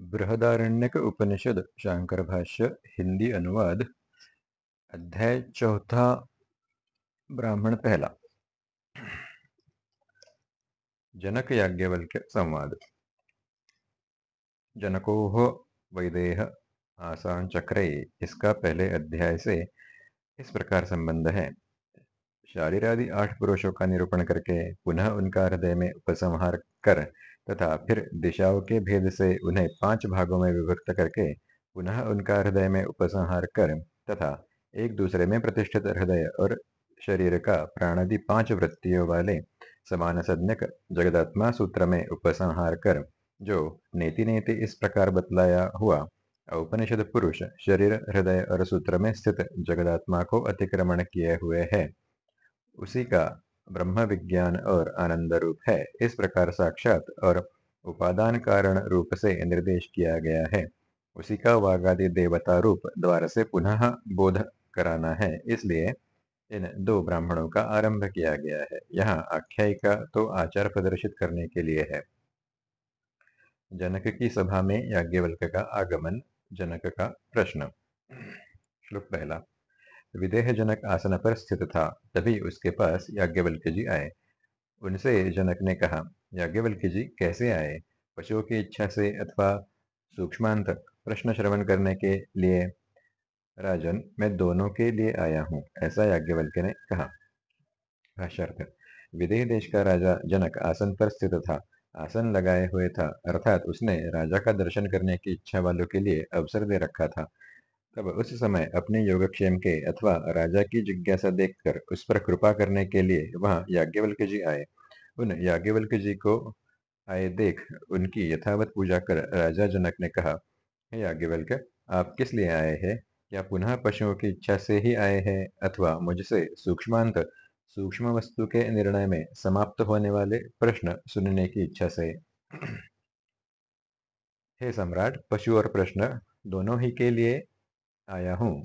बृहदारण्यक उपनिषद, शांकर भाष्य, हिंदी अनुवाद, अध्याय चौथा, ब्राह्मण पहला। जनक याज्ञवल्क्य संवाद। जनको वैदेह आसान चक्रे, इसका पहले अध्याय से इस प्रकार संबंध है। शारीरादि आठ पुरुषों का निरूपण करके पुनः उनका हृदय में उपसंहार कर तथा फिर दिशाओं के भेद से उन्हें पाँच भागों में विभक्त करके पुनः उनका हृदय में उपसंहार कर तथा एक दूसरे में प्रतिष्ठित हृदय और शरीर का प्राणादि पाँच वृत्तियों वाले समान सज्ञक जगदात्मा सूत्र में उपसंहार कर, जो नेति नेति इस प्रकार बतलाया हुआ औपनिषद पुरुष शरीर, हृदय और सूत्र में स्थित जगदात्मा को अतिक्रमण किए हुए है। उसी का ब्रह्म विज्ञान और आनंद रूप है। इस प्रकार साक्षात और उपादान कारण रूप से निर्देश किया गया है। उसी का वागादि देवता रूप द्वार से पुनः बोध कराना है। इसलिए इन दो ब्राह्मणों का आरंभ किया गया है। यहाँ आख्यायिका तो आचार प्रदर्शित करने के लिए है। जनक की सभा में याज्ञवल्क का आगमन, जनक का प्रश्न। श्लोक पहला। विदेह जनक आसन पर स्थित था। तभी उसके पास याज्ञवल्क्य जी आए। उनसे जनक ने कहा याज्ञवल्क्य जी कैसे आए? पशुओं की इच्छा से अथवा सूक्ष्मांत प्रश्न श्रवण करने के लिए राजन, मैं दोनों के लिए आया हूँ, ऐसा याज्ञवल्क्य ने कहा। भाष्यार्थ, विदेह देश का राजा जनक आसन पर स्थित था। आसन लगाए हुए था। अर्थात उसने राजा का दर्शन करने की इच्छा वालों के लिए अवसर दे रखा था। तब उस समय अपने योगक्षेम के अथवा राजा की जिज्ञासा देखकर उस पर कृपा करने के लिए वहाँ याज्ञवल्क जी आए। उन याज्ञवल्क जी को आए देख उनकी यथावत पूजा कर राजा जनक ने कहा, हे याज्ञवल्क आप किस लिए आए हैं? क्या पुनः पशुओं की इच्छा से ही आए हैं अथवा मुझसे सूक्ष्मांत, सूक्ष्म वस्तु के निर्णय में समाप्त होने वाले प्रश्न सुनने की इच्छा से? हे सम्राट, पशु और प्रश्न दोनों ही के लिए आया हूँ।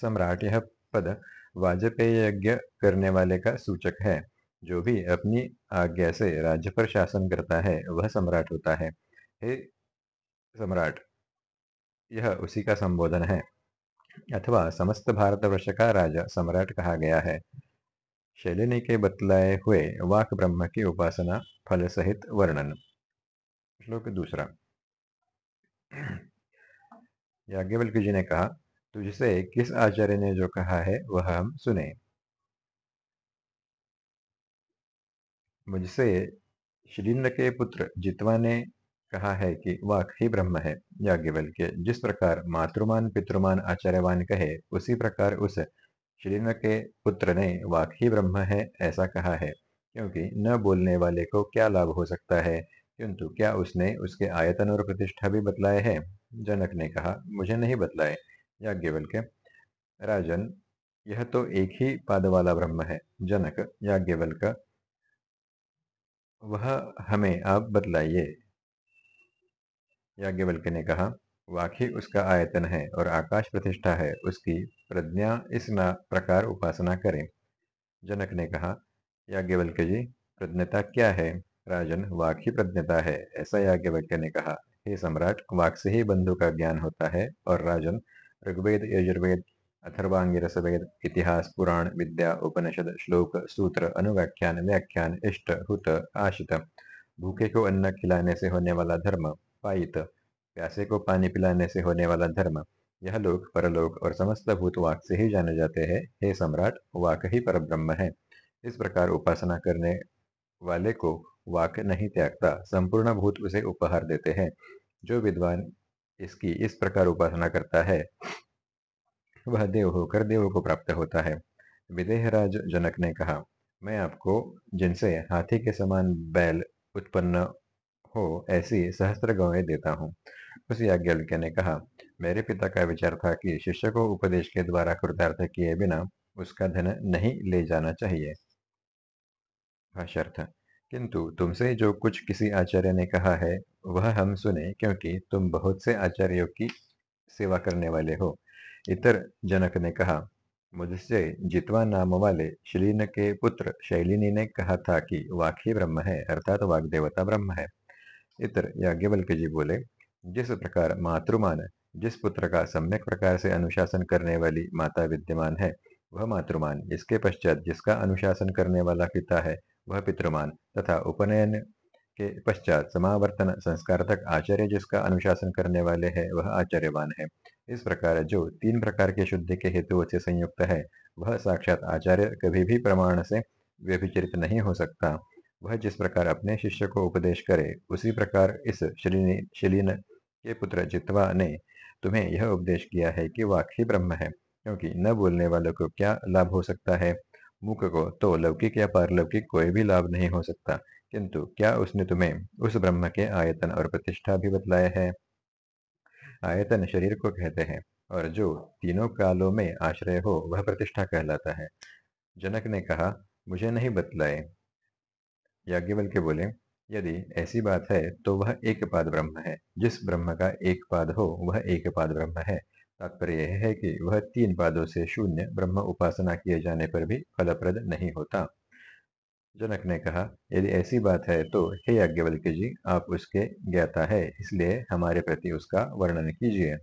सम्राट यह पद वाजपेय यज्ञ करने वाले का सूचक है। जो भी अपनी आज्ञा से राज्य पर शासन करता है, वह सम्राट होता है। हे सम्राट, यह उसी का संबोधन है। अथवा समस्त भारतवर्ष का राजा सम्राट कहा गया है। शैलिनी के बतलाए हुए वाक ब्रह्म की उपासना फल सहित वर्णन। श्लोक दूसरा। याज्ञवल्क जी ने कहा, तुझसे किस आचार्य ने जो कहा है, वह हम सुने। मुझसे श्रीन्द्र के पुत्र जितवा ने कहा है कि वाक ही ब्रह्म है। याज्ञवल्क्य जिस प्रकार मातृमान, पितृमान, आचार्यवान कहे, उसी प्रकार उस श्रीन्द्र के पुत्र ने वाक ही ब्रह्म है ऐसा कहा है। क्योंकि न बोलने वाले को क्या लाभ हो सकता है? किंतु क्या उसने उसके आयतन और प्रतिष्ठा भी बतलाए हैं? जनक ने कहा, मुझे नहीं बतलाए याज्ञवल्क्य राजन, यह तो एक ही पाद वाला ब्रह्म है। जनक याज्ञवल्क वह हमें आप बतलाइए। याज्ञवल्क्य ने कहा, वाकई उसका आयतन है और आकाश प्रतिष्ठा है। उसकी प्रज्ञा इस ना प्रकार उपासना करें। जनक ने कहा याज्ञवल्क्य जी, प्रज्ञता क्या है? राजन वाक प्रज्ञता है। ऐसा याज्ञवल्क्य ने कहा हे सम्राट वाक से ही बंधु का ज्ञान होता है और राजन, ऋग्वेद, यजुर्वेद, अथर्वांगी रसवेद इतिहास, पुराण, विद्या, उपनिषद, श्लोक, सूत्र, अनुव्याख्यान, व्याख्यान, इष्ट, हुत, आशित। भूखे को अन्न खिलाने से होने वाला धर्म पाइत प्यासे को पानी पिलाने से होने वाला धर्म, यह लोक, परलोक और समस्त भूत वाक से ही जाने जाते हैं। हे सम्राट, वाक ही परब्रह्म है। इस प्रकार उपासना करने वाले को वाक नहीं त्यागता, संपूर्ण भूत उसे उपहार देते हैं। जो विद्वान इसकी इस प्रकार उपासना करता है, वह देव होकर देव को प्राप्त होता है। विदेहराज जनक ने कहा, मैं आपको, जिनसे हाथी के समान बैल उत्पन्न हो, ऐसी सहस्त्र गौएँ देता हूँ। उस याज्ञवल्क्य ने कहा, मेरे पिता का विचार था कि शिष्य को उपदेश के द्वारा कृतार्थ किए बिना उसका धन नहीं ले जाना चाहिए। किंतु तुमसे जो कुछ किसी आचार्य ने कहा है, वह हम सुने क्योंकि तुम बहुत से आचार्यों की सेवा करने वाले हो। इतर जनक ने कहा, मुझसे जितवा नाम वाले श्रीन के पुत्र शैलिनी ने कहा था कि वाक ही ब्रह्म है, अर्थात वाग देवता ब्रह्म है। इतर याज्ञवल्क जी बोले, जिस प्रकार मातृमान, जिस पुत्र का सम्यक प्रकार से अनुशासन करने वाली माता विद्यमान है, वह मातृमान, इसके पश्चात जिसका अनुशासन करने वाला पिता है वह पितृमान तथा उपनयन के पश्चात समावर्तन संस्कार तक आचार्य जिसका अनुशासन करने वाले है, वह आचार्यवान है। इस प्रकार जो तीन प्रकार के शुद्धि के हेतुओं से संयुक्त है, वह साक्षात आचार्य कभी भी प्रमाण से व्यभिचरित नहीं हो सकता। वह जिस प्रकार अपने शिष्य को उपदेश करे, उसी प्रकार इस शिलीन के पुत्र जितवा ने तुम्हें यह उपदेश किया है कि वाक ही ब्रह्म है, क्योंकि न बोलने वालों को क्या लाभ हो सकता है? मुख को तो लौकिक या पारलौकिक कोई भी लाभ नहीं हो सकता। किंतु क्या उसने तुम्हें उस ब्रह्म के आयतन और प्रतिष्ठा भी बतलाया है? आयतन शरीर को कहते हैं, और जो तीनों कालों में आश्रय हो, वह प्रतिष्ठा कहलाता है। जनक ने कहा, मुझे नहीं बतलाए। याज्ञवल के बोले, यदि ऐसी बात है तो वह एक पाद ब्रह्म है। जिस ब्रह्म का एक पाद हो, वह एक पाद ब्रह्म है। तात्पर्य यह है कि वह तीन पादों से शून्य ब्रह्म उपासना किए जाने पर भी फलप्रद नहीं होता। जनक ने कहा, यदि ऐसी बात है तो हे याज्ञवल्क्य जी, आप उसके ज्ञाता है, इसलिए हमारे प्रति उसका वर्णन कीजिए।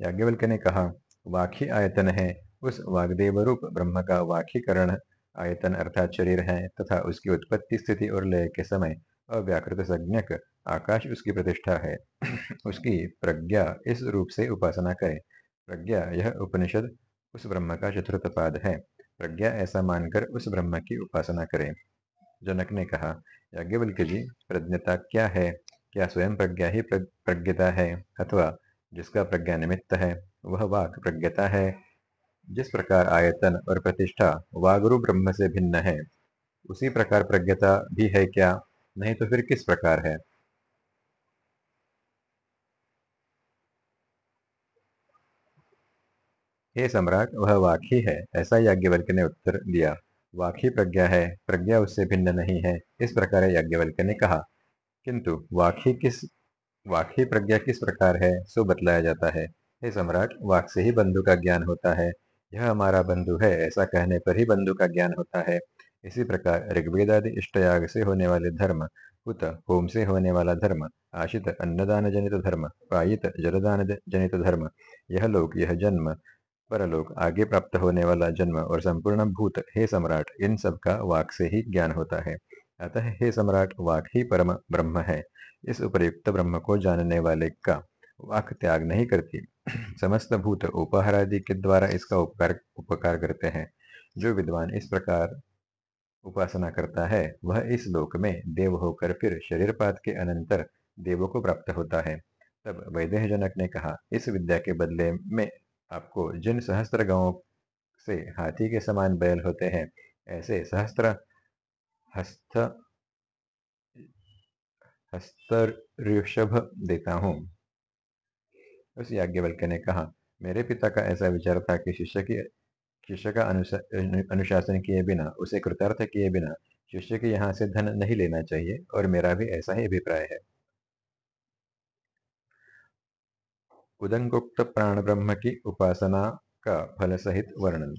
याज्ञवल्क्य ने कहा वाखी आयतन है, उस वागदेव रूप ब्रह्म का वाखीकरण आयतन अर्थात शरीर है तथा उसकी उत्पत्ति स्थिति और लय के समय अव्याकृत संज्ञक आकाश उसकी प्रतिष्ठा है। उसकी प्रज्ञा इस रूप से उपासना करे। प्रज्ञा यह उपनिषद उस ब्रह्म का चतुर्थ पाद है। प्रज्ञा ऐसा मानकर उस ब्रह्म की उपासना करे। जनक ने कहा याज्ञवल्क्य जी, प्रज्ञता क्या है? क्या स्वयं प्रज्ञा ही प्रज्ञता है? अथवा जिसका प्रज्ञा निमित्त है, वह वाक प्रज्ञता है? जिस प्रकार आयतन और प्रतिष्ठा वागुरु ब्रह्म से भिन्न है, उसी प्रकार प्रज्ञता भी है क्या? नहीं तो फिर किस प्रकार है? हे सम्राट, वह वाकी है, ऐसा याज्ञवल्क्य ने उत्तर दिया। वाकी प्रज्ञा है, प्रज्ञा उससे भिन्न नहीं है, इस प्रकार याज्ञवल्क्य ने कहा। किंतु वाकी किस, वाकी प्रज्ञा किस प्रकार है, सो बतलाया जाता है। हे सम्राट, वाक से ही बंधु का ज्ञान होता है। यह हमारा बंधु है, ऐसा कहने पर ही बंधु का ज्ञान होता है। इसी प्रकार ऋग्वेदादि इष्टयाग से होने वाले धर्म उत होम से होने वाला धर्म, आशित अन्नदान जनित धर्म, पायित जलदान जनित धर्म, यह लोक, यह जन्म, परलोक, आगे प्राप्त होने वाला जन्म और संपूर्ण भूत, हे सम्राट, इन सब का वाक से ही ज्ञान होता है। अतः हे सम्राट, वाक ही परम ब्रह्म है। इस उपयुक्त ब्रह्म को जानने वाले का वाक त्याग नहीं करती। समस्त भूत उपहारादि के द्वारा इसका उपकार उपकार करते हैं। जो विद्वान इस प्रकार उपासना करता है, वह इस लोक में देव होकर फिर शरीरपात के अनंतर देवों को प्राप्त होता है। तब वैदेह जनक ने कहा, इस विद्या के बदले में आपको जिन सहस्त्र गाँवों से हाथी के समान बैल होते हैं, ऐसे सहस्त्र हस्त हस्तऋषभ देता हूँ। उस याज्ञवल्क्य ने कहा मेरे पिता का ऐसा विचार था कि शिष्य की शिष्य का अनुशा, अनुशासन किए बिना उसे कृतार्थ किए बिना शिष्य के यहाँ से धन नहीं लेना चाहिए और मेरा भी ऐसा ही अभिप्राय है। उदंगुक्त प्राण ब्रह्म की उपासना का फल सहित वर्णन।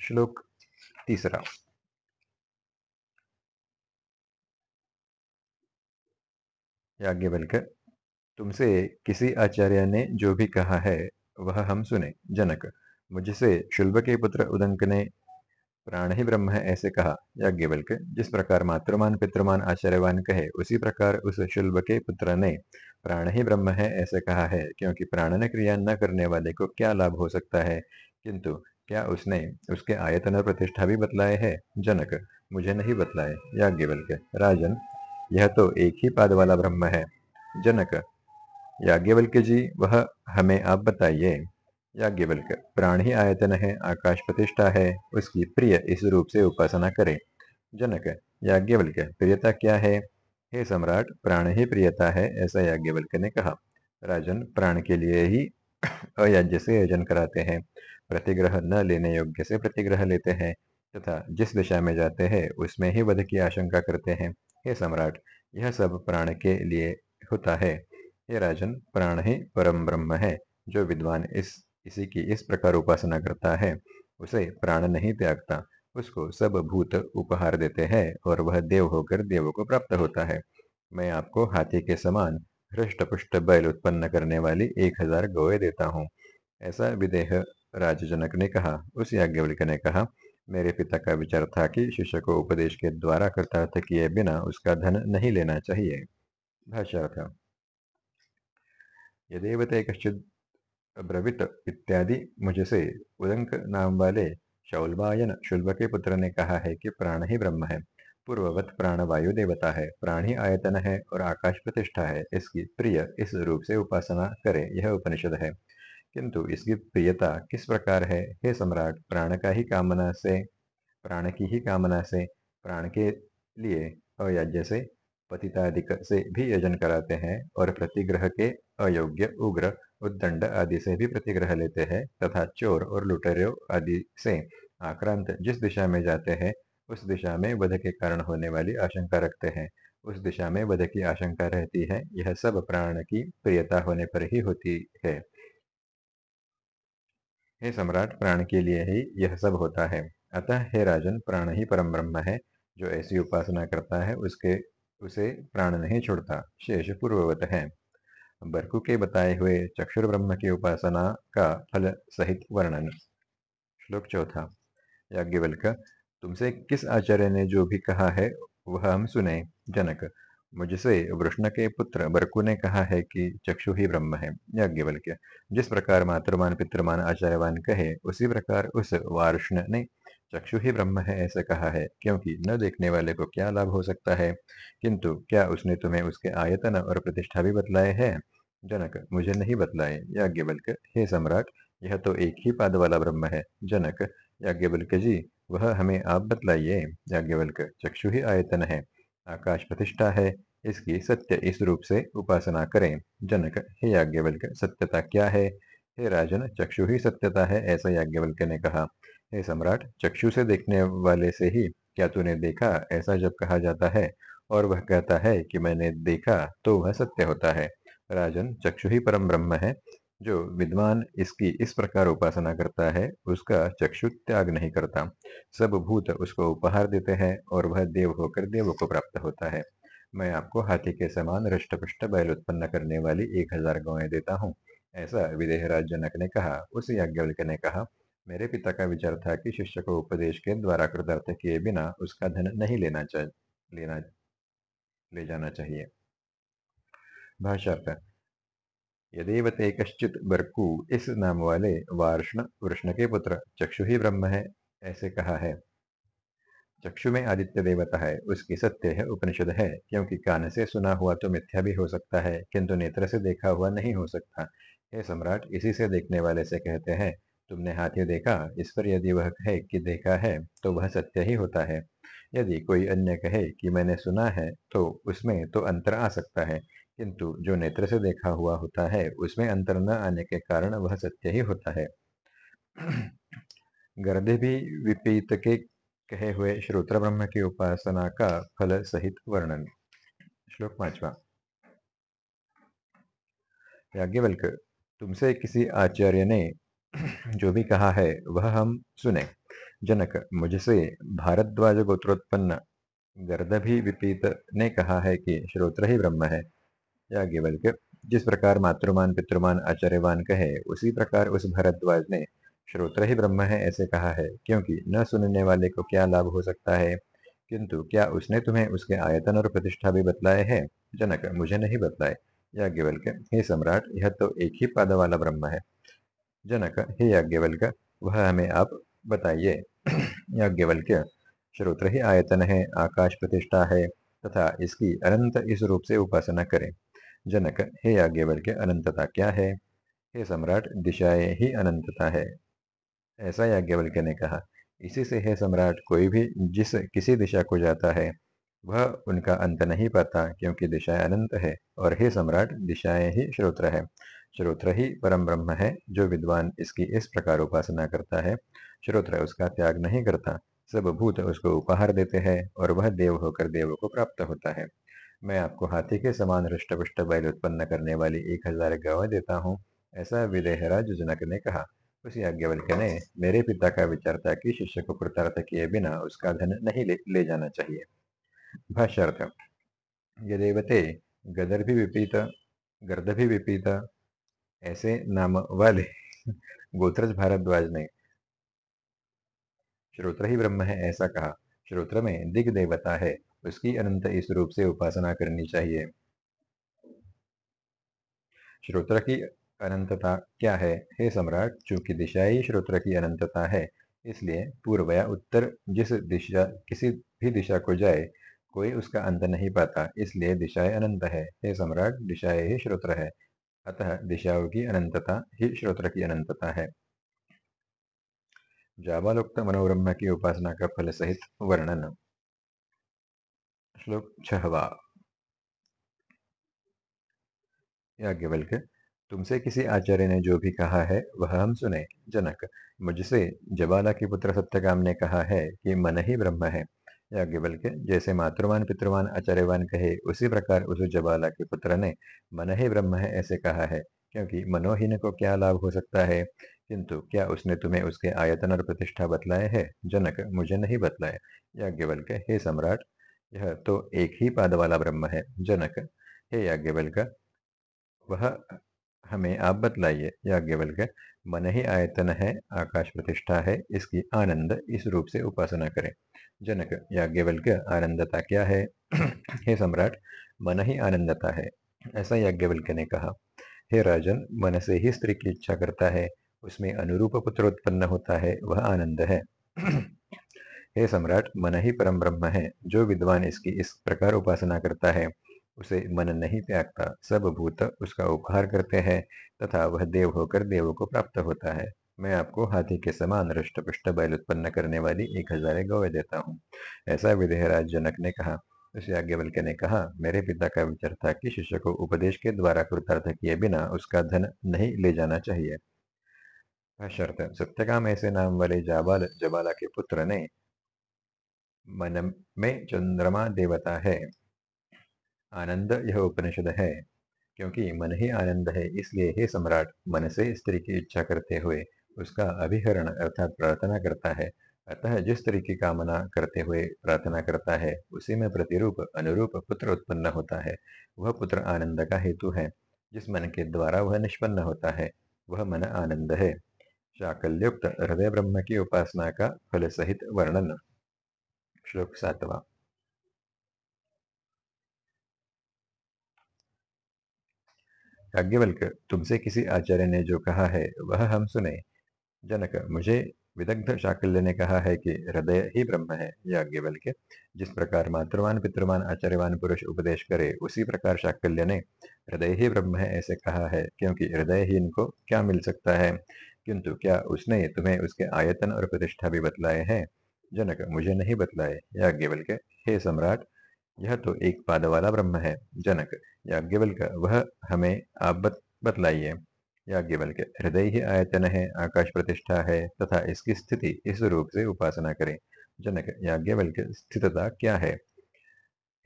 श्लोक तीसरा। याज्ञवल्क तुमसे किसी आचार्य ने जो भी कहा है, वह हम सुने। जनक, मुझसे शुल्ब के पुत्र उदंक ने प्राण ही ब्रह्म है ऐसे कहा। याज्ञवल्क, जिस प्रकार मातृमान, पितृमान, आचार्यवान कहे, उसी प्रकार उस शुल्ब के पुत्र ने प्राण ही ब्रह्म है ऐसे कहा है, क्योंकि प्राणन क्रिया न करने वाले को क्या लाभ हो सकता है? किंतु क्या उसने उसके आयतन और प्रतिष्ठा भी बतलाए है? जनक, मुझे नहीं बतलाए। याज्ञवल्क, राजन, यह तो एक ही पाद वाला ब्रह्म है। जनक याज्ञवल्क्य जी, वह हमें आप बताइए याज्ञवल्क प्राण ही आयतन है, आकाश प्रतिष्ठा है, उसकी प्रिय इस रूप से उपासना करें। जनक याज्ञवल्क प्रियता क्या है? हे सम्राट, प्राण ही प्रियता है, ऐसा याज्ञवल्क ने कहा। राजन, प्राण के लिए ही अयाज्य से यजन कराते हैं। प्रतिग्रह न लेने योग्य से प्रतिग्रह लेते हैं, तथा जिस दिशा में जाते हैं, उसमें ही वध की आशंका करते हैं। हे सम्राट, यह सब प्राण के लिए होता है। हे राजन प्राण ही परम ब्रह्म है, जो विद्वान इस, इसी की इस प्रकार उपासना करता है। उसे प्राण नहीं त्यागता, उसको सब भूत उपहार देते हैं और वह देव होकर देव को प्राप्त होता है। मैं आपको हाथी के समान हृष्ट पुष्ट बैल उत्पन्न करने वाली एक हज़ार गौए देता हूँ। ऐसा विदेह राजजनक ने कहा, उस याज्ञवल्क ने कहा, मेरे पिता का विचार था कि शिष्य को उपदेश के द्वारा कृतार्थ किए बिना उसका धन नहीं लेना चाहिए। भाष्यार्थ यदेव ते कश्चिद अब्रवीत इत्यादि मुझसे उदंक नाम वाले शौलवायन शुल्ब के पुत्र ने कहा है कि प्राण ही ब्रह्म है। पूर्ववत प्राण वायु देवता है, प्राण ही आयतन है और आकाश प्रतिष्ठा है। इसकी प्रिय इस रूप से उपासना करे, यह उपनिषद है। किंतु इसकी प्रियता किस प्रकार है? हे सम्राट, प्राण का ही कामना से, प्राण की ही कामना से, प्राण के लिए अयाज्य से पतितादिक से भी यजन कराते हैं और प्रतिग्रह के अयोग्य उग्र, उद्दंड आदि से भी प्रतिग्रह लेते हैं तथा चोर और लुटेरों आदि से आक्रांत जिस दिशा में जाते हैं, उस दिशा में वध के कारण होने वाली आशंका रखते हैं। उस दिशा में वध की आशंका रहती है, यह सब प्राण की प्रियता होने पर ही होती है। हे सम्राट, प्राण के लिए ही यह सब होता है। अतः हे राजन, प्राण ही परम ब्रह्म है, जो ऐसी उपासना करता है, उसके उसे प्राण नहीं छोड़ता, शेष पूर्ववत है। बरकु के बताए हुए चक्षुर ब्रह्म की उपासना का फल सहित वर्णन। श्लोक चौथा। याज्ञवल्क, तुमसे किस आचार्य ने जो भी कहा है, वह हम सुने। जनक, मुझसे वृष्ण के पुत्र बरकु ने कहा है कि चक्षु ही ब्रह्म है। याज्ञवल्क्य जिस प्रकार मातृमान पितृमान आचार्यवान कहे, उसी प्रकार उस वार्ष्ण ने चक्षु ही ब्रह्म है ऐसे कहा है। क्योंकि न देखने वाले को क्या लाभ हो सकता है? किंतु क्या उसने तुम्हें उसके आयतन और प्रतिष्ठा भी बतलाए हैं? जनक, मुझे नहीं बतलाए। याज्ञवल्क, हे सम्राट, यह तो एक ही पाद वाला ब्रह्म है। जनक, याज्ञवल्क जी, वह हमें आप बतलाइए। याज्ञवल्क, चक्षु ही आयतन है। आकाश प्रतिष्ठा है। इसकी सत्य इस रूप से उपासना करें। जनक, हे याज्ञवल्क, सत्यता क्या है? हे राजन, चक्षु ही सत्यता है ऐसा याज्ञवल्क ने कहा। हे सम्राट, चक्षु से देखने वाले से ही क्या तूने देखा? ऐसा जब कहा जाता है और वह कहता है कि मैंने देखा तो वह सत्य होता है। राजन, चक्षु ही परम ब्रह्म है, जो विद्वान इसकी इस प्रकार उपासना करता है, उसका चक्षु त्याग नहीं करता। सब भूत उसको उपहार देते हैं और वह देव होकर देव को प्राप्त होता है। मैं आपको हाथी के समान रष्टपुष्ट बैल उत्पन्न करने वाली एक हज़ार गौएँ देता हूँ। ऐसा विदेहराज जनक ने कहा, उस याज्ञवल्क ने कहा। मेरे पिता का विचार था कि शिष्य को उपदेश के द्वारा कृतार्थ किए बिना उसका धन नहीं लेना चाहिए लेना, ले जाना चाहिए। भाषार्थ यदेव ते कश्चित बरकू, इस नाम वाले वार्ष्ण, वृष्ण के पुत्र, चक्षु ही ब्रह्म है, ऐसे कहा है। चक्षु में आदित्य देवता है, उसकी सत्य है, उपनिषद है, क्योंकि कान से सुना हुआ तो मिथ्या भी हो सकता है, किंतु नेत्र से देखा हुआ नहीं हो सकता। हे सम्राट, इसी से देखने वाले से कहते हैं तुमने हाथी देखा, इस पर यदि वह कहे कि देखा है तो वह सत्य ही होता है। यदि कोई अन्य कहे कि मैंने सुना है तो उसमें तो अंतर आ सकता है, किंतु जो नेत्र से देखा हुआ होता है, उसमें अंतर न आने के कारण वह सत्य ही होता है। गर्दे भी विपरीत के कहे हुए श्रोत्र ब्रह्म की उपासना का फल सहित वर्णन। श्लोक पांचवा। याज्ञवल्क, तुमसे किसी आचार्य ने जो भी कहा है, वह हम सुने। जनक, मुझसे भारद्वाज गोत्रोत्पन्न गर्दभी विपीत ने कहा है कि श्रोत्र ही ब्रह्म है। याज्ञवल्क जिस प्रकार मातृमान, पितृमान, आचार्यवान कहे, उसी प्रकार उस भरद्वाज ने श्रोत्र ही ब्रह्म है ऐसे कहा है, क्योंकि न सुनने वाले को क्या लाभ हो सकता है? किंतु क्या उसने तुम्हें उसके आयतन और प्रतिष्ठा भी बतलाए हैं? जनक, मुझे नहीं बतलाए। याज्ञवल्क हे सम्राट, यह तो एक ही पाद वाला ब्रह्म है। जनक, हे याज्ञवल्क, वह हमें आप बताइए। याज्ञवल्क्य श्रोत्र ही आयतन है, आकाश प्रतिष्ठा है, तथा इसकी अनंत इस रूप से उपासना करें। जनक, हे याज्ञवल्क्य अनंतता क्या है? हे सम्राट, दिशाएँ ही अनंतता है। ऐसा याज्ञवल्क्य ने कहा। इसी से हे सम्राट, कोई भी जिस किसी दिशा को जाता है, वह उनका अंत नहीं पाता, क्योंकि दिशाएँ अनंत है, और हे सम्राट, दिशाएँ ही श्रोत्र है। श्रोत्र ही परम ब्रह्म है जो विद्वान इसकी इस प्रकार उपासना करता है। श्रोत्र उसका त्याग नहीं करता सब भूत उसको उपहार देते हैं और वह देव होकर देव को प्राप्त होता है। मैं आपको हाथी के समान हृष्टपुष्ट बैल उत्पन्न करने वाली एक हज़ार गवाह देता हूँ ऐसा विदेहराज जनक ने कहा। उसी याज्ञवल्क्य ने मेरे पिता का विचार था कि शिष्य को कृतार्थ किए बिना उसका धन नहीं ले, ले जाना चाहिए। भाष्यार्थ यदेवते गदर्भि विपीत गर्दभि विपीत ऐसे नाम वाले गोत्रज भारद्वाज ने। श्रोत्र ही ब्रह्म है ऐसा कहा, श्रोत्र में दिग देवता है, उसकी अनंत इस रूप से उपासना करनी चाहिए। श्रोत्र की अनंतता क्या है? हे सम्राट, चूँकि दिशा ही श्रोत्र की अनंतता है, इसलिए पूर्व या उत्तर जिस दिशा, किसी भी दिशा को जाए, कोई उसका अंत नहीं पाता, इसलिए दिशाएँ अनंत है। हे सम्राट, दिशाएँ ही श्रोत्र है। अतः दिशाओं की अनंतता ही श्रोत्र की अनंतता है। जाबालोक्त मनोब्रह्म की उपासना का फल सहित वर्णन। श्लोक छहवा। याज्ञवल्क तुमसे किसी आचार्य ने जो भी कहा है, वह हम सुने। जनक, मुझसे जबाला के पुत्र सत्यकाम ने कहा है कि मन ही ब्रह्म है। याज्ञवल्क जैसे मातृवान, पितृवान, आचार्यवान कहे, उसी प्रकार उस जबाला के पुत्र ने, मन ही ब्रह्म है, ऐसे कहा है, क्योंकि मनोहीन को क्या लाभ हो सकता है? किंतु क्या उसने तुम्हें उसके आयतन और प्रतिष्ठा बतलाए है? जनक मुझे नहीं बतलाए। याज्ञवल्क हे सम्राट, यह तो एक ही पाद वाला ब्रह्म है। जनक, हे याज्ञवल्क वह हमें आप बतलाइए। याज्ञवल्क मन ही आयतन है, आकाश प्रतिष्ठा है, इसकी आनंद इस रूप से उपासना करें। जनक याज्ञवल्क आनंदता क्या है? हे सम्राट, मन ही आनंदता है, ऐसा याज्ञवल्क ने कहा। हे राजन, मन से ही स्त्री की इच्छा करता है, उसमें अनुरूप पुत्र उत्पन्न होता है, वह आनंद है। हे सम्राट, मन ही परम ब्रह्म है, जो विद्वान इसकी इस प्रकार उपासना करता है। उसे मन नहीं त्यागता। सब भूत उसका उपहार करते हैं तथा वह देव होकर देवों को प्राप्त होता है। मैं आपको हाथी के समान रुष्ट पुष्ट बैल उत्पन्न करने वाली एक हज़ार गौवे देता हूँ। ऐसा विदेहराज जनक ने कहा। उस याज्ञवल्क्य ने कहा, मेरे पिता का विचार था कि शिष्य को उपदेश के द्वारा कृतार्थ किए बिना उसका धन नहीं ले जाना चाहिए। शर्त, सत्यकाम ऐसे नाम वाले जाबाल, जबाला के पुत्र ने, मन में चंद्रमा देवता है। आनंद यह उपनिषद है, क्योंकि मन ही आनंद है, इसलिए हे सम्राट मन से स्त्री की इच्छा करते हुए उसका अभिहरण अर्थात प्रार्थना करता है। अतः जिस स्त्री की कामना करते हुए प्रार्थना करता है, उसी में प्रतिरूप अनुरूप पुत्र उत्पन्न होता है। वह पुत्र आनंद का हेतु है, जिस मन के द्वारा वह निष्पन्न होता है, वह मन आनंद है। शाकल्युक्त हृदय ब्रह्म की उपासना का फल सहित वर्णन। श्लोक सातवा। याज्ञवल्क तुमसे किसी आचार्य ने जो कहा है, वह हम सुने। जनक, मुझे विदग्ध शाकल्य ने कहा है कि हृदय ही ब्रह्म है, याज्ञवल्क्य। जिस प्रकार मातृवान, पितृवान, आचार्यवान, पुरुष उपदेश करे, उसी प्रकार शाकल्य ने हृदय ही ब्रह्म है ऐसे कहा है, क्योंकि हृदय ही इनको क्या मिल सकता है? किंतु क्या उसने तुम्हें उसके आयतन और प्रतिष्ठा भी बतलाए हैं? जनक, मुझे नहीं बतलाए। याज्ञवल्क्य, हे सम्राट यह तो एक पाद वाला ब्रह्म है जनक याज्ञवल्क वह हमें आप बत, बतलाइए। याज्ञवल्क हृदय ही आयतन है आकाश प्रतिष्ठा है तथा इसकी स्थिति इस रूप से उपासना करें। जनक याज्ञवल्क स्थितता क्या है?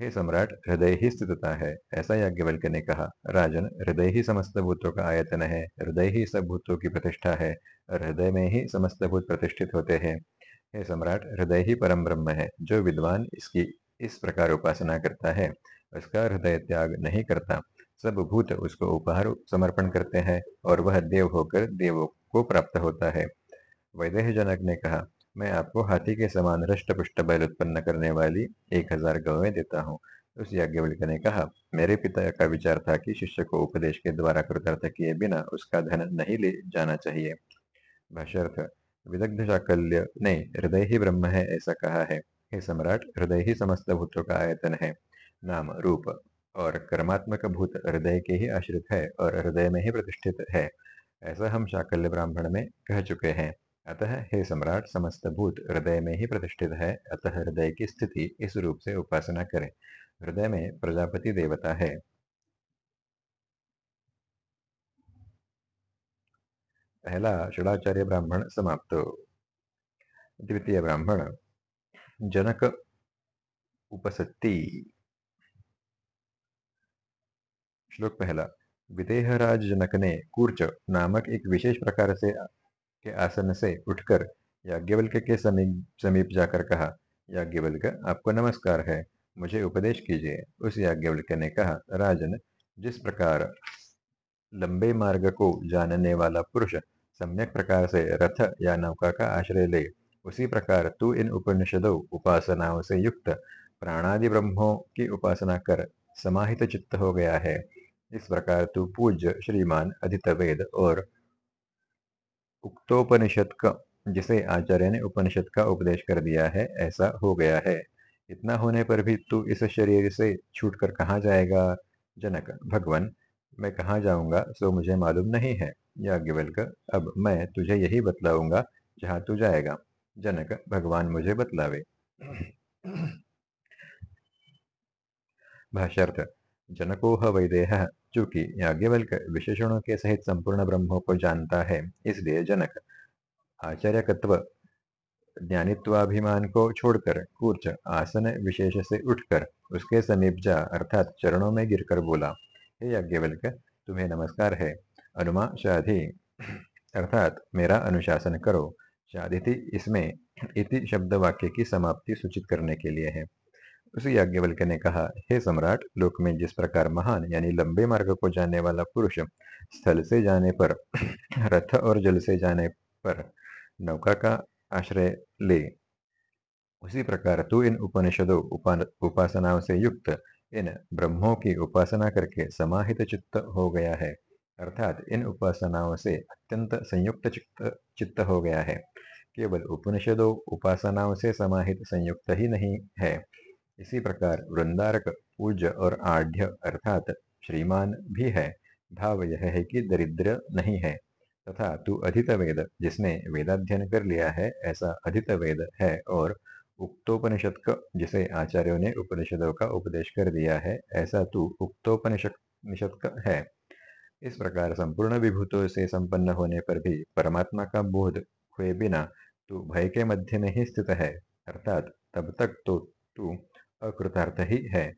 हे सम्राट हृदय ही स्थितता है ऐसा याज्ञवल्क ने कहा। राजन हृदय ही समस्त भूतों का आयतन है हृदय ही सब भूतों की प्रतिष्ठा है हृदय में ही समस्त भूत प्रतिष्ठित होते हैं। हे सम्राट हृदय ही परम ब्रह्म है जो विद्वान इसकी इस प्रकार उपासना करता है, उसका हृदय त्याग नहीं करता। सब भूत उसको उपहार समर्पण करते हैं और वह देव होकर देवों को प्राप्त होता है। वैदेह जनक ने कहा, मैं आपको हाथी के समान पुष्ट बैल उत्पन्न करने वाली एक हज़ार गौवें देता हूँ। उस याज्ञवल्क ने कहा, मेरे पिता का विचार था कि शिष्य को उपदेश के द्वारा कृतार्थ किए बिना उसका धन नहीं ले जाना चाहिए। भाष्यर्थ विदग्ध शाकल्य ने हृदय ही ब्रह्म है ऐसा कहा है। हे सम्राट हृदय ही समस्त भूतों का आयतन है। नाम रूप और कर्मात्मक भूत हृदय के ही आश्रित है और हृदय में ही प्रतिष्ठित है। ऐसा हम शाकल्य ब्राह्मण में कह चुके हैं। अतः हे सम्राट, समस्त भूत हृदय में ही प्रतिष्ठित है। अतः हृदय की स्थिति इस रूप से उपासना करें। हृदय में प्रजापति देवता है। पहला षडाचार्य ब्राह्मण समाप्त। द्वितीय ब्राह्मण जनक उपसत्ति। श्लोक पहला, विदेहराज जनक ने कूर्च नामक एक विशेष प्रकार से के आसन से उठकर याज्ञवल्क के समीप समीप जाकर कहा, याज्ञवल्क, आपको नमस्कार है। मुझे उपदेश कीजिए। उस याज्ञवल्क ने कहा, राजन, जिस प्रकार लंबे मार्ग को जानने वाला पुरुष सम्यक प्रकार से रथ या नौका का आश्रय ले उसी प्रकार तू इन उपनिषदों, उपासनाओं से युक्त प्राणादि ब्रह्मों की उपासना कर समाहित चित्त हो गया है। इस प्रकार तू पूज्य श्रीमान अधित वेद और उक्तोपनिषद का, जिसे आचार्य ने उपनिषद का उपदेश कर दिया है, ऐसा हो गया है। इतना होने पर भी तू इस शरीर से छूट कर कहाँ जाएगा? जनक, भगवान, मैं कहाँ जाऊँगा? सो मुझे मालूम नहीं है। याज्ञवल्क, अब मैं तुझे यही बतलाऊँगा जहाँ तू जाएगा। जनक, भगवान मुझे बतलावे। भाष्यर्थ, जनको वैदेह चूँकि याज्ञवल्क विशेषणों के सहित संपूर्ण ब्रह्मों को जानता है, इसलिए जनक, आचार्यकत्व, ज्ञानित्वाभिमान को छोड़कर कूर्च आसन विशेष से उठकर उसके समीप जा अर्थात चरणों में गिरकर बोला, हे याज्ञवल्क, तुम्हें नमस्कार है। अनुमा शाधि अर्थात मेरा अनुशासन करो। शाधिति इसमें इति शब्द वाक्य की समाप्ति सूचित करने के लिए है। उसी याज्ञवल्क ने कहा हे सम्राट लोक में जिस प्रकार महान यानी लंबे मार्ग को जाने वाला पुरुष स्थल से जाने पर रथ और जल से जाने पर नौका का आश्रय ले उसी प्रकार तू इन उपनिषदों उपा, उपासनाओं से युक्त इन ब्रह्मों की उपासना करके समाहित चित्त हो गया है। अर्थात इन उपासनाओं से अत्यंत संयुक्त चित्त चित्त हो गया है। केवल उपनिषदों, उपासनाओं से समाहित संयुक्त ही नहीं है। इसी प्रकार वृंदारक, पूज्य और आढ़ अर्थात श्रीमान भी है। भाव यह है कि दरिद्र नहीं है। तथा तू अधित वेद, जिसने वेदाध्ययन कर लिया है, ऐसा अधित वेद है और उक्तोपनिषद जिसे आचार्यों ने उपनिषदों का उपदेश कर दिया है, ऐसा तू उक्तोपनिषद, निषद है। इस प्रकार संपूर्ण विभूतों से संपन्न होने पर भी परमात्मा का बोध हुए बिना तू भय के मध्य में ही स्थित है, अर्थात तब तक तो तू अकृतार्थ ही है।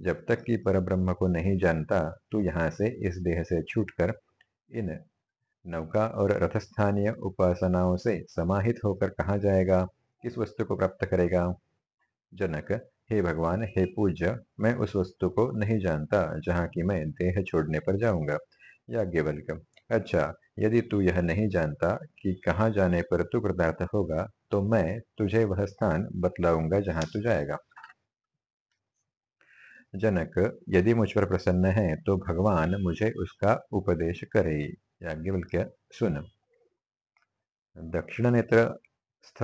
जब तक कि पर ब्रह्म को नहीं जानता, तू यहाँ से इस देह से छूटकर इन नौका और रथस्थानीय उपासनाओं से समाहित होकर कहा जाएगा, किस वस्तु को प्राप्त करेगा? जनक, हे भगवान, हे पूज्य, मैं उस वस्तु को नहीं जानता, जहाँ की मैं देह छोड़ने पर जाऊँगा। याज्ञवल्क अच्छा यदि तू यह नहीं जानता कि कहाँ जाने पर तू कृतार्थ होगा तो मैं तुझे वह स्थान बतलाऊँगा जहाँ तू जाएगा। जनक, यदि मुझ पर प्रसन्न है तो भगवान मुझे उसका उपदेश करे। याज्ञवल्क्य सुन। दक्षिण नेत्र, स्थ।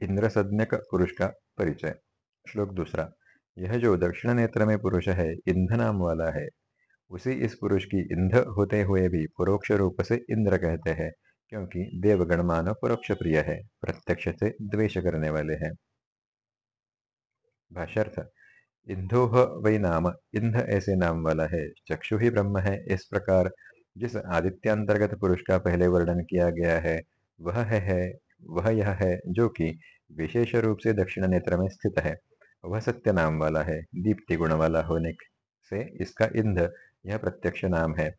इंद्रसज्ञक पुरुष का परिचय। श्लोक दूसरा। यह जो दक्षिण नेत्र में पुरुष है इंध नाम वाला है। उसी इस पुरुष की इंध होते हुए भी परोक्ष रूप से इंद्र कहते हैं क्योंकि देवगण मानव परोक्ष प्रिय है प्रत्यक्ष से द्वेष करने वाले हैं। भाष्यर्थ इंधोह वही नाम इंध ऐसे नाम वाला है चक्षु ही ब्रह्म है। इस प्रकार जिस आदित्यांतर्गत पुरुष का पहले वर्णन किया गया है वह है, है वह यह है जो कि विशेष रूप से दक्षिण नेत्र में स्थित है। वह सत्य नाम वाला है दीप्ति गुण वाला होने से इसका इंध यह प्रत्यक्ष नाम है।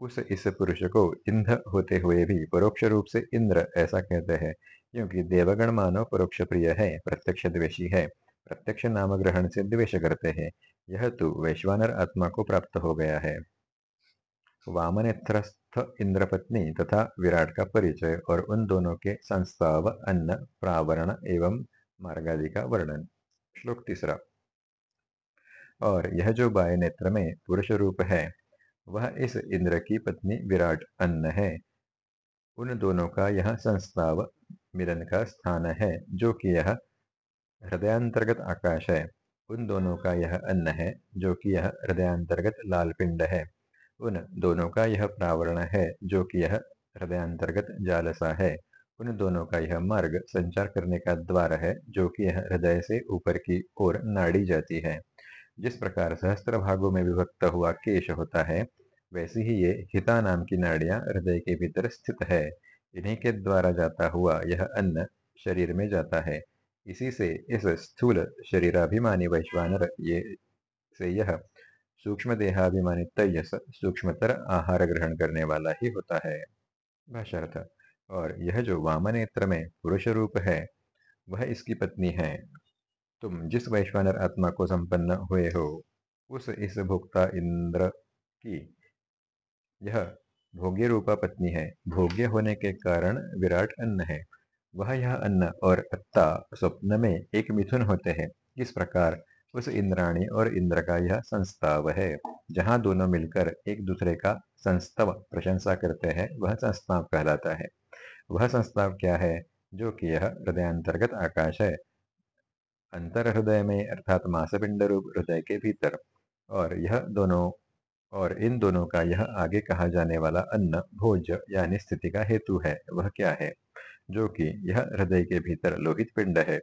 उस इस पुरुष को इंद्र होते हुए भी परोक्ष रूप से इंद्र ऐसा कहते हैं, क्योंकि देवगण मानव परोक्ष प्रिय है, प्रत्यक्ष द्वेषी है, प्रत्यक्ष नाम ग्रहण से द्वेष करते हैं, यह तो वैश्वानर आत्मा को प्राप्त हो गया है। वामनेत्रस्थ इंद्रपत्नी तथा विराट का परिचय और उन दोनों के संस्ताव, अन्न, प्रावरण एवं मार्गादि का वर्णन। श्लोक तीसरा। और यह जो बाय नेत्र में पुरुष रूप है, वह इस इंद्र की पत्नी विराट अन्न है। उन दोनों का यह संस्ताव मिलन का स्थान है, जो कि यह हृदयांतर्गत आकाश है। उन दोनों का यह अन्न है, जो कि यह हृदयांतर्गत लाल पिंड है। उन दोनों का यह प्रावरण है, जो कि यह हृदयांतर्गत जालसा है। उन दोनों का यह मार्ग संचार करने का द्वार है, जो कि यह हृदय से ऊपर की ओर नाड़ी जाती है। जिस प्रकार सहस्त्र भागों में विभक्त हुआ केश होता है, वैसी ही ये हिता नाम की नाड़ियाँ हृदय के भीतर स्थित है। इन्हीं के द्वारा जाता हुआ यह अन्न शरीर में जाता है। इसी से इस स्थूल शरीराभिमानी वैश्वानर ये से यह सूक्ष्म देहाभिमानी तेजस सूक्ष्मतर आहार ग्रहण करने वाला ही होता है। भाषार्थ और यह जो वामनेत्र में पुरुष रूप है, वह इसकी पत्नी है। तुम जिस वैश्वानर आत्मा को संपन्न हुए हो, उस इस भोक्ता इंद्र की। यह भोग्य रूपा पत्नी है। भोग्य होने के कारण विराट अन्न है। वह यह अन्न और अत्ता स्वप्न में एक मिथुन होते हैं। इस प्रकार उस इंद्राणी और इंद्र का यह संस्ताव है। जहाँ दोनों मिलकर एक दूसरे का संस्तव प्रशंसा करते हैं, वह संस्ताव कहलाता है। वह संस्ताव क्या है? जो कि यह हृदयांतर्गत आकाश है। अंतर हृदय में अर्थात मासपिंड रूप हृदय के भीतर। और यह दोनों, और इन दोनों का यह आगे कहा जाने वाला अन्न, भोज यानी स्थिति का हेतु है। वह क्या है? जो कि यह हृदय के भीतर लोहित पिंड है।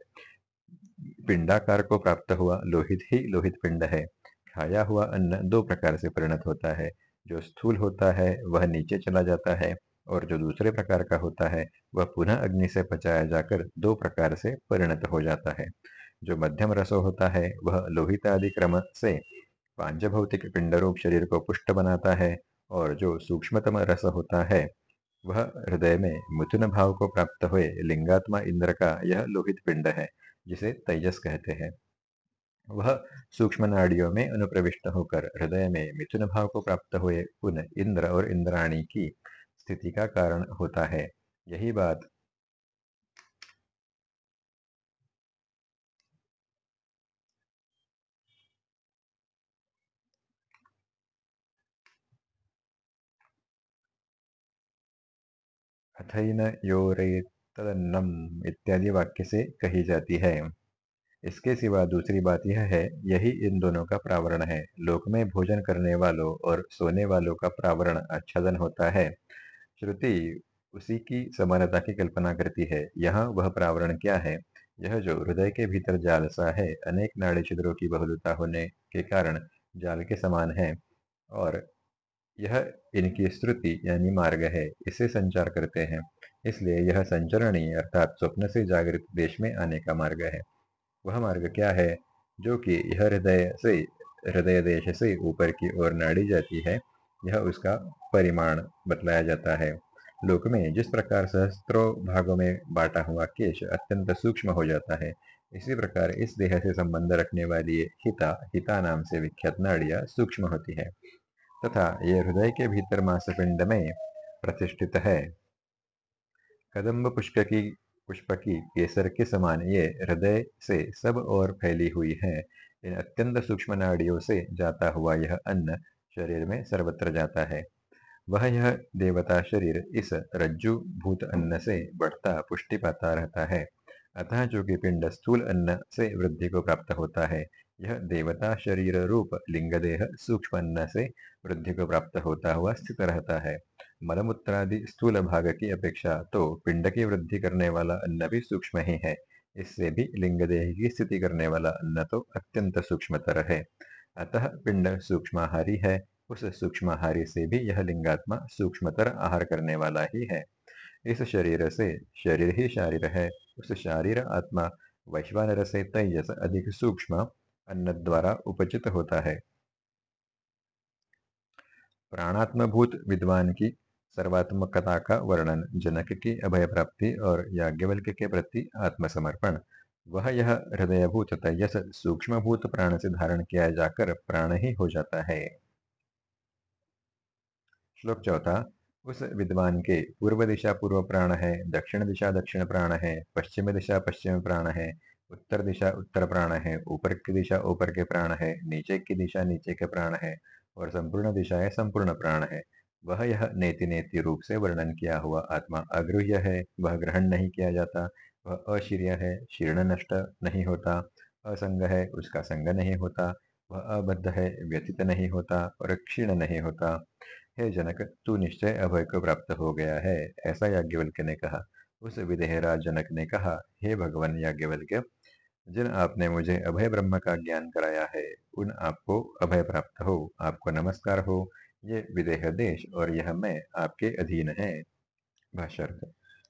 पिंडाकार को प्राप्त हुआ लोहित ही लोहित पिंड है। खाया हुआ अन्न दो प्रकार से परिणत होता है। जो स्थूल होता है, वह नीचे चला जाता है। और जो दूसरे प्रकार का होता है, वह पुनः अग्नि से पचाया जाकर दो प्रकार से परिणत हो जाता है। जो मध्यम रसो होता है, वह लोहित आदि क्रम से पाँच भौतिक पिंड रूप शरीर को पुष्ट बनाता है और जो सूक्ष्मतम रस होता है, वह हृदय में मिथुन भाव को प्राप्त हुए लिंगात्मा इंद्र का यह लोहित पिंड है, जिसे तेजस कहते हैं। वह सूक्ष्म नाड़ियों में अनुप्रविष्ट होकर हृदय में मिथुन भाव को प्राप्त हुए उन इंद्र और इंद्राणी की स्थिति का कारण होता है। यही बात अथैन योरेतन्नम इत्यादि वाक्य से कही जाती है। इसके सिवा दूसरी बात यह है, यही इन दोनों का प्रावरण है। लोक में भोजन करने वालों और सोने वालों का प्रावरण आच्छादन होता है। श्रुति उसी की समानता की कल्पना करती है। यहाँ वह प्रावरण क्या है? यह जो हृदय के भीतर जाल सा है, अनेक नाड़ी छिद्रों की बहुलता होने के कारण जाल के समान है। और यह इनकी श्रुति यानी मार्ग है, इसे संचार करते हैं। इसलिए यह संचरणी अर्थात स्वप्न से जागृत देश में आने का मार्ग है। वह मार्ग क्या है? जो कि यह हृदय से, हृदय देश से ऊपर की ओर नाड़ी जाती है, यह उसका परिमाण बतलाया जाता है। लोक में जिस प्रकार सहस्त्रों भागों में बांटा हुआ केश अत्यंत सूक्ष्म हो जाता है, इसी प्रकार इस देह से संबंध रखने वाली हिता हिता नाम से विख्यात नाड़ियाँ सूक्ष्म होती है। तथा ये हृदय के भीतर मांसपिंड में प्रतिष्ठित है। कदम्ब पुष्प की पुष्प की केसर के समान ये हृदय से सब और फैली हुई है। इन अत्यंत सूक्ष्म नाड़ियों से जाता हुआ यह अन्न शरीर में सर्वत्र जाता है। वह यह देवता शरीर इस रज्जु भूत अन्न से बढ़ता पुष्टि पाता रहता है। अतः जो कि पिंड स्थूल अन्न से वृद्धि को प्राप्त होता है यह देवता शरीर रूप लिंगदेह सूक्ष्म से वृद्धि को प्राप्त होता हुआ स्थित रहता है। मलमूत्रादि स्थूल भाग की अपेक्षा तो पिंड की वृद्धि करने वाला अन्न भी सूक्ष्म ही है। इससे भी लिंगदेह की स्थिति करने वाला अन्न तो अत्यंत सूक्ष्मतर है। अतः पिंड सूक्ष्माहारी है, उस सूक्ष्माहारी से भी यह लिंगात्मा सूक्ष्मतर आहार करने वाला ही है। इस शरीर से शरीर ही शारीर है, उस शारीर आत्मा वैश्वानर से तेजस अधिक सूक्ष्म अन्न द्वारा उपचित होता है। प्राणात्मभूत विद्वान की सर्वात्मकता का वर्णन, जनक की अभय प्राप्ति और याज्ञवल्क्य के प्रति आत्मसमर्पण, वह यह हृदयभूत तेजस सूक्ष्मभूत प्राण से धारण किया जाकर प्राण ही हो जाता है। श्लोक चौथा, उस विद्वान के पूर्व दिशा पूर्व प्राण है, दक्षिण दिशा दक्षिण प्राण है, पश्चिम दिशा पश्चिम प्राण है उत्तर दिशा उत्तर प्राण है, ऊपर की दिशा ऊपर के प्राण है, नीचे की दिशा नीचे के प्राण है और संपूर्ण दिशाएँ संपूर्ण प्राण है। वह यह नेति नेति रूप से वर्णन किया हुआ आत्मा अगृह्य है, वह ग्रहण नहीं किया जाता, वह अशीर्य है, शीर्ण नष्ट नहीं होता, असंग है, उसका संग नहीं होता, वह अबद्ध है, व्यतीत नहीं होता और क्षीण नहीं होता। हे जनक, तू निश्चय अभय को प्राप्त हो गया है, ऐसा याज्ञवल्क्य ने कहा। उस विदेहराज जनक ने कहा, हे भगवान याज्ञवल्क्य जिन आपने मुझे अभय ब्रह्म का ज्ञान कराया है, उन आपको अभय प्राप्त हो। आपको नमस्कार हो। ये विदेह देश और यह मैं आपके अधीन है।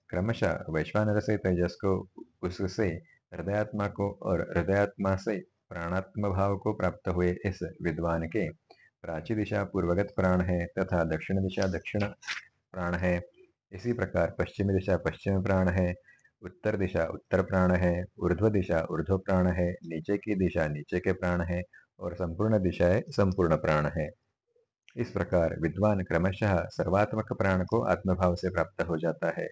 क्रमशः वैश्वानर से तेजस को उससे हृदयात्मा को और हृदयात्मा से प्राणात्म भाव को प्राप्त हुए इस विद्वान के प्राची दिशा पूर्वगत प्राण है तथा दक्षिण दिशा दक्षिण प्राण है। इसी प्रकार पश्चिमी दिशा पश्चिम प्राण है। उत्तर दिशा उत्तर प्राण है, ऊर्ध्व दिशा ऊर्ध्व प्राण है, नीचे की दिशा नीचे के प्राण है और संपूर्ण दिशाएँ संपूर्ण प्राण है। इस प्रकार विद्वान क्रमशः सर्वात्मक प्राण को आत्मभाव से प्राप्त हो जाता है।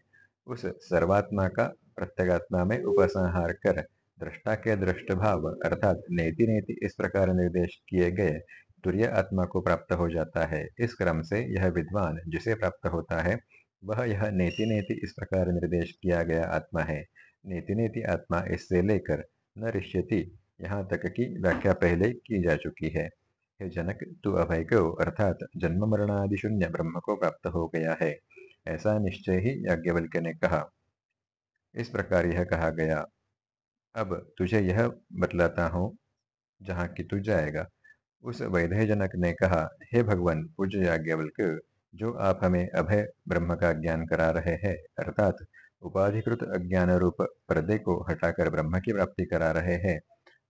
उस सर्वात्मा का प्रत्यगात्मा में उपसंहार कर दृष्टा के दृष्ट भाव अर्थात नेति नेति इस प्रकार निर्देश किए गए तुर्य आत्मा को प्राप्त हो जाता है। इस क्रम से यह विद्वान जिसे प्राप्त होता है वह यह नेति नेति इस प्रकार निर्देश किया गया आत्मा है। नेति नेति आत्मा इससे लेकर न ऋष्यति यहाँ तक की व्याख्या पहले की जा चुकी है। हे जनक, तू अभय को अर्थात जन्म मरणादि शून्य ब्रह्म को प्राप्त हो गया है। ऐसा निश्चय ही याज्ञवल्क्य ने कहा। इस प्रकार यह कहा गया। अब तुझे यह बतलाता हूँ, जहाँ कि तू जाएगा। उस वैधे जनक ने कहा, हे भगवान, पूज्य याज्ञवल्क्य जो आप हमें अभय ब्रह्म का ज्ञान करा रहे हैं, अर्थात उपाधिकृत अज्ञान रूप पर्दे को हटाकर ब्रह्म की प्राप्ति करा रहे हैं,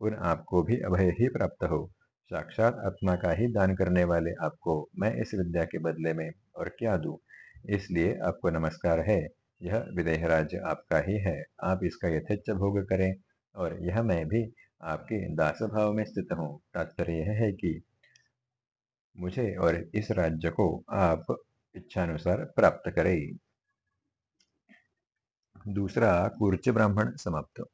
उन आपको भी अभय ही प्राप्त हो। साक्षात आत्मा का ही दान करने वाले आपको मैं इस विद्या के बदले में और क्या दूँ? इसलिए आपको नमस्कार है। यह विदेह राज्य आपका ही है। आप इसका यथेच भोग करें और यह मैं भी आपके दास भाव में स्थित हूँ। तात्पर्य यह है कि मुझे और इस राज्य को आप इच्छानुसार प्राप्त करें। दूसरा कुर्च ब्राह्मण समाप्त।